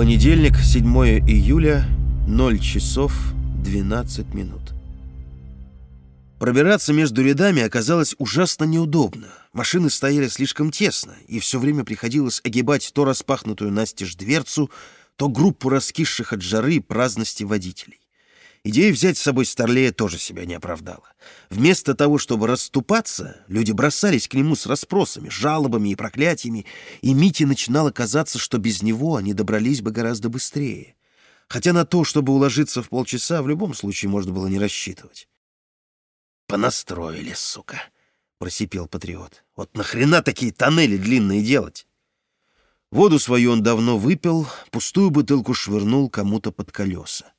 Понедельник, 7 июля, 0 часов 12 минут. Пробираться между рядами оказалось ужасно неудобно. Машины стояли слишком тесно, и все время приходилось огибать то распахнутую настежь дверцу, то группу раскисших от жары праздности водителей. Идея взять с собой Старлея тоже себя не оправдала. Вместо того, чтобы расступаться, люди бросались к нему с расспросами, жалобами и проклятиями, и Мите начинало казаться, что без него они добрались бы гораздо быстрее. Хотя на то, чтобы уложиться в полчаса, в любом случае можно было не рассчитывать. «Понастроили, сука!» — просипел патриот. «Вот нахрена такие тоннели длинные делать?» Воду свою он давно выпил, пустую бутылку швырнул кому-то под колеса.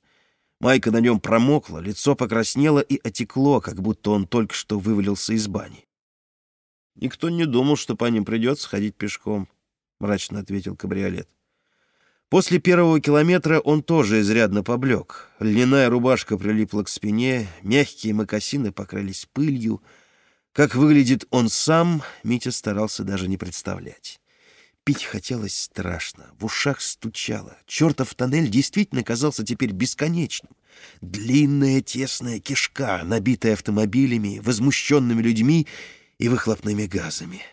Майка на нем промокла, лицо покраснело и отекло, как будто он только что вывалился из бани. «Никто не думал, что по ним придется ходить пешком», — мрачно ответил кабриолет. После первого километра он тоже изрядно поблек. Льняная рубашка прилипла к спине, мягкие мокасины покрылись пылью. Как выглядит он сам, Митя старался даже не представлять. Пить хотелось страшно, в ушах стучало. Чертов тоннель действительно казался теперь бесконечным. Длинная тесная кишка, набитая автомобилями, возмущенными людьми и выхлопными газами.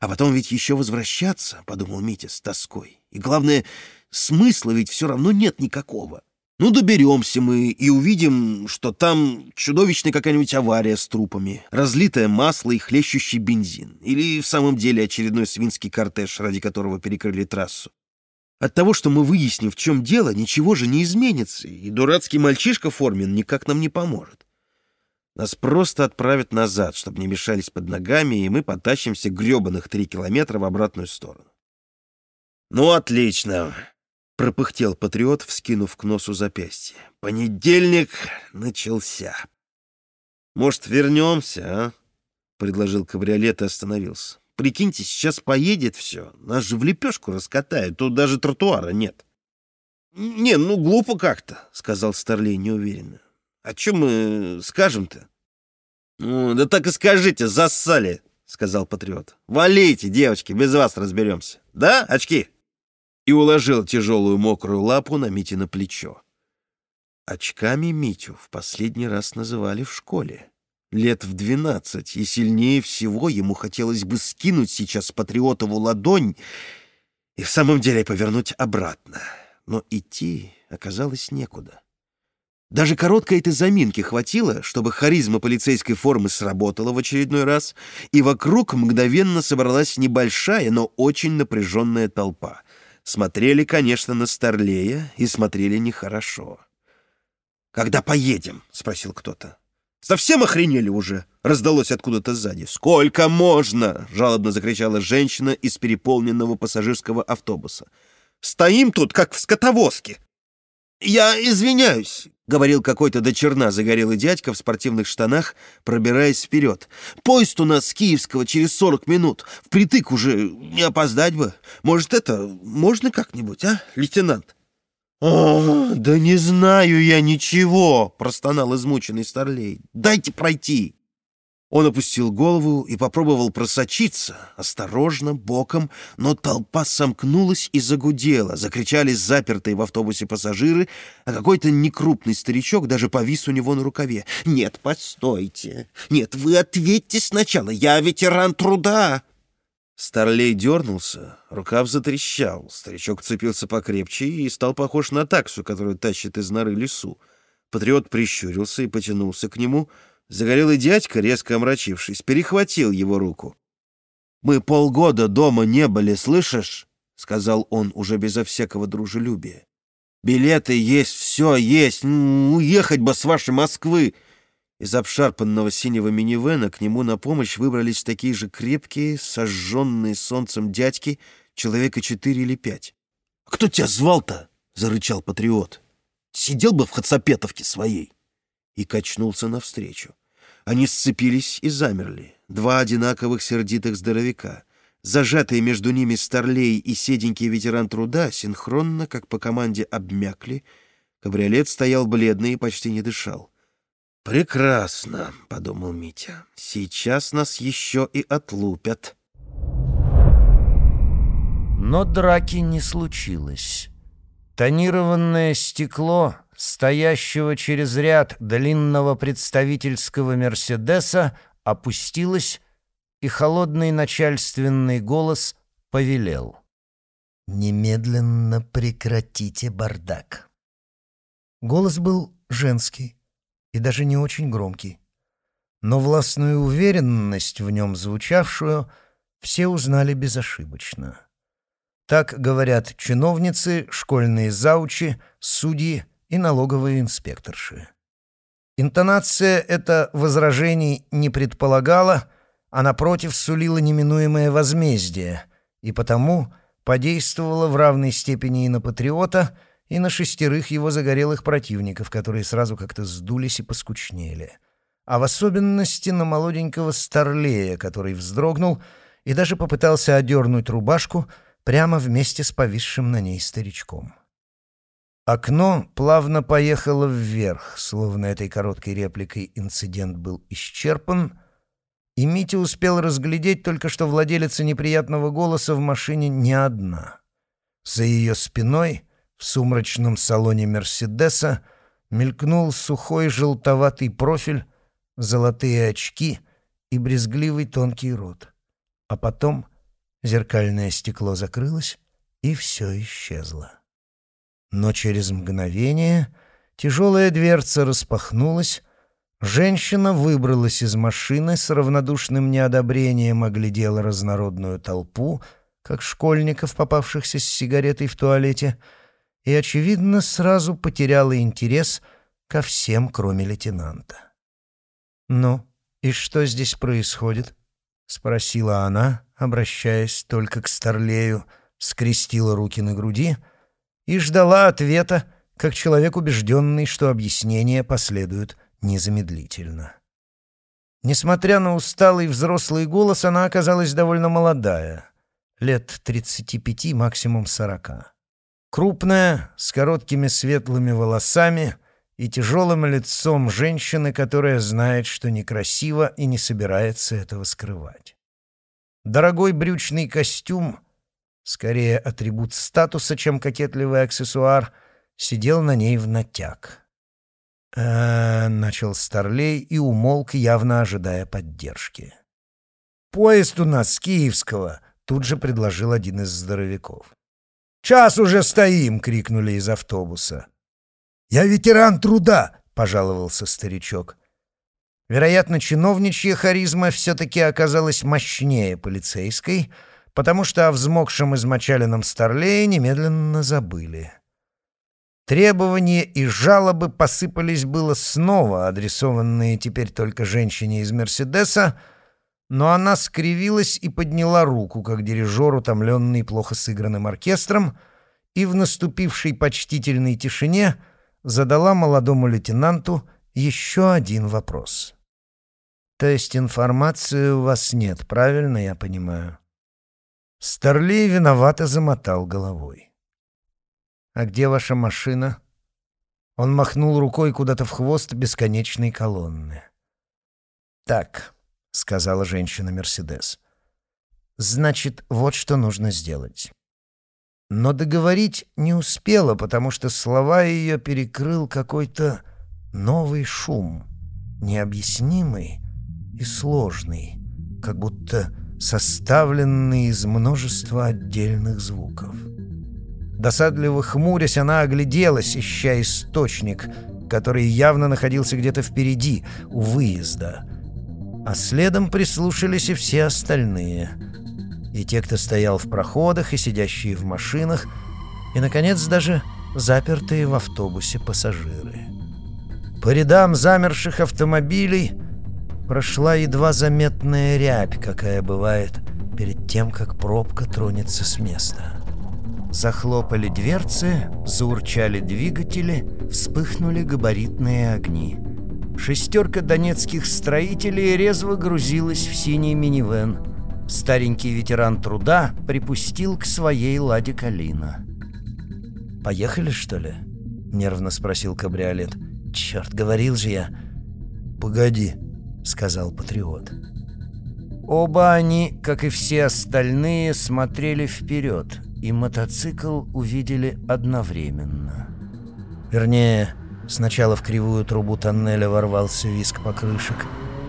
А потом ведь еще возвращаться, — подумал Митя с тоской. И главное, смысла ведь все равно нет никакого. Ну, доберемся мы и увидим, что там чудовищная какая-нибудь авария с трупами, разлитое масло и хлещущий бензин. Или в самом деле очередной свинский кортеж, ради которого перекрыли трассу. От того, что мы выясним, в чем дело, ничего же не изменится, и дурацкий мальчишка Формин никак нам не поможет. Нас просто отправят назад, чтобы не мешались под ногами, и мы потащимся гребаных три километра в обратную сторону. Ну, отлично. — пропыхтел патриот, вскинув к носу запястье. «Понедельник начался». «Может, вернемся, а?» — предложил кабриолет и остановился. «Прикиньте, сейчас поедет все. Нас же в лепешку раскатают, тут даже тротуара нет». «Не, ну глупо как-то», — сказал Старлей неуверенно. «О чем мы скажем-то?» «Ну, да так и скажите, зассали», — сказал патриот. «Валите, девочки, без вас разберемся. Да, очки?» И уложил тяжелую мокрую лапу на Мите на плечо. Очками Митю в последний раз называли в школе. Лет в двенадцать, и сильнее всего ему хотелось бы скинуть сейчас Патриотову ладонь и в самом деле повернуть обратно. Но идти оказалось некуда. Даже короткой этой заминки хватило, чтобы харизма полицейской формы сработала в очередной раз, и вокруг мгновенно собралась небольшая, но очень напряженная толпа — Смотрели, конечно, на Старлея и смотрели нехорошо. «Когда поедем?» — спросил кто-то. «Совсем охренели уже?» — раздалось откуда-то сзади. «Сколько можно?» — жалобно закричала женщина из переполненного пассажирского автобуса. «Стоим тут, как в скотовозке!» «Я извиняюсь», — говорил какой-то до черна загорелый дядька в спортивных штанах, пробираясь вперед. «Поезд у нас с Киевского через сорок минут. Впритык уже не опоздать бы. Может, это можно как-нибудь, а, лейтенант?» «О, да не знаю я ничего», — простонал измученный старлей. «Дайте пройти». Он опустил голову и попробовал просочиться, осторожно, боком, но толпа сомкнулась и загудела, закричали запертые в автобусе пассажиры, а какой-то некрупный старичок даже повис у него на рукаве. «Нет, постойте! Нет, вы ответьте сначала! Я ветеран труда!» Старлей дернулся, рукав затрещал, старичок цепился покрепче и стал похож на таксу, которую тащит из норы лесу. Патриот прищурился и потянулся к нему — Загорелый дядька, резко омрачившись, перехватил его руку. «Мы полгода дома не были, слышишь?» — сказал он уже безо всякого дружелюбия. «Билеты есть, все есть. Ну, уехать бы с вашей Москвы!» Из обшарпанного синего минивэна к нему на помощь выбрались такие же крепкие, сожженные солнцем дядьки, человека четыре или пять. «Кто тебя звал-то?» — зарычал патриот. «Сидел бы в Хацапетовке своей!» И качнулся навстречу. Они сцепились и замерли. Два одинаковых сердитых здоровяка. Зажатые между ними Старлей и седенький ветеран труда синхронно, как по команде, обмякли. Кабриолет стоял бледный и почти не дышал. «Прекрасно», — подумал Митя. «Сейчас нас еще и отлупят». Но драки не случилось. Тонированное стекло стоящего через ряд длинного представительского «Мерседеса» опустилось, и холодный начальственный голос повелел. «Немедленно прекратите бардак». Голос был женский и даже не очень громкий. Но властную уверенность в нем звучавшую все узнали безошибочно. Так говорят чиновницы, школьные заучи, судьи и налоговые инспекторши. Интонация эта возражений не предполагала, а напротив сулила неминуемое возмездие, и потому подействовала в равной степени и на патриота, и на шестерых его загорелых противников, которые сразу как-то сдулись и поскучнели. А в особенности на молоденького старлея, который вздрогнул и даже попытался одернуть рубашку прямо вместе с повисшим на ней старичком. Окно плавно поехало вверх, словно этой короткой репликой инцидент был исчерпан, и Митя успел разглядеть только, что владелица неприятного голоса в машине не одна. За ее спиной, в сумрачном салоне «Мерседеса», мелькнул сухой желтоватый профиль, золотые очки и брезгливый тонкий рот. А потом зеркальное стекло закрылось, и все исчезло. Но через мгновение тяжелая дверца распахнулась, женщина выбралась из машины с равнодушным неодобрением оглядела разнородную толпу, как школьников, попавшихся с сигаретой в туалете, и, очевидно, сразу потеряла интерес ко всем, кроме лейтенанта. «Ну, и что здесь происходит?» — спросила она, обращаясь только к Старлею, скрестила руки на груди — и ждала ответа, как человек убежденный, что объяснения последуют незамедлительно. Несмотря на усталый взрослый голос, она оказалась довольно молодая, лет 35, максимум 40. Крупная, с короткими светлыми волосами и тяжелым лицом женщины, которая знает, что некрасиво и не собирается этого скрывать. Дорогой брючный костюм скорее атрибут статуса, чем кокетливый аксессуар, сидел на ней в натяг. «Э, начал Старлей и умолк, явно ожидая поддержки. «Поезд у нас с Киевского», — тут же предложил один из здоровяков. «Час уже стоим!» — крикнули из автобуса. «Я ветеран труда!» — пожаловался старичок. Вероятно, чиновничья харизма все-таки оказалась мощнее полицейской — потому что о взмокшем измочаленном старлее немедленно забыли. Требования и жалобы посыпались было снова, адресованные теперь только женщине из «Мерседеса», но она скривилась и подняла руку, как дирижер, утомленный плохо сыгранным оркестром, и в наступившей почтительной тишине задала молодому лейтенанту еще один вопрос. «То есть информации у вас нет, правильно я понимаю?» Старлей виновато замотал головой. «А где ваша машина?» Он махнул рукой куда-то в хвост бесконечной колонны. «Так», — сказала женщина Мерседес, — «значит, вот что нужно сделать». Но договорить не успела, потому что слова ее перекрыл какой-то новый шум, необъяснимый и сложный, как будто составленный из множества отдельных звуков. Досадливо хмурясь, она огляделась, ища источник, который явно находился где-то впереди, у выезда. А следом прислушались и все остальные. И те, кто стоял в проходах, и сидящие в машинах, и, наконец, даже запертые в автобусе пассажиры. По рядам замерших автомобилей прошла едва заметная рябь, какая бывает перед тем, как пробка тронется с места. Захлопали дверцы, заурчали двигатели, вспыхнули габаритные огни. Шестерка донецких строителей резво грузилась в синий минивэн. Старенький ветеран труда припустил к своей ладе калина. «Поехали, что ли?» — нервно спросил кабриолет. «Черт, говорил же я!» «Погоди!» — сказал патриот. Оба они, как и все остальные, смотрели вперед и мотоцикл увидели одновременно. Вернее, сначала в кривую трубу тоннеля ворвался виск покрышек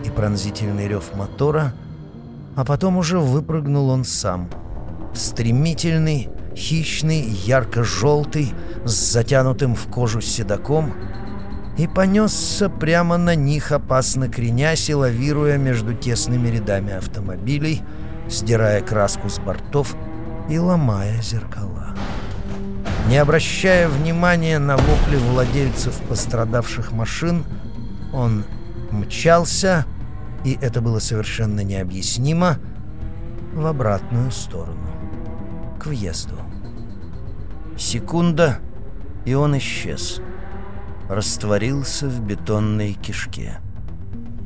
и пронзительный рев мотора, а потом уже выпрыгнул он сам. Стремительный, хищный, ярко-желтый, с затянутым в кожу седаком, и понесся прямо на них, опасно кренясь и лавируя между тесными рядами автомобилей, сдирая краску с бортов и ломая зеркала. Не обращая внимания на вопли владельцев пострадавших машин, он мчался, и это было совершенно необъяснимо, в обратную сторону, к въезду. Секунда, и он исчез. Растворился в бетонной кишке.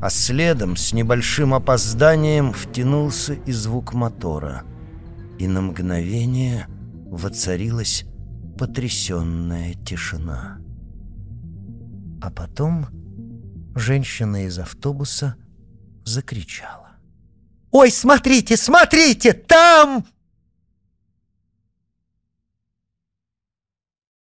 А следом, с небольшим опозданием, втянулся и звук мотора. И на мгновение воцарилась потрясенная тишина. А потом женщина из автобуса закричала. «Ой, смотрите, смотрите, там!»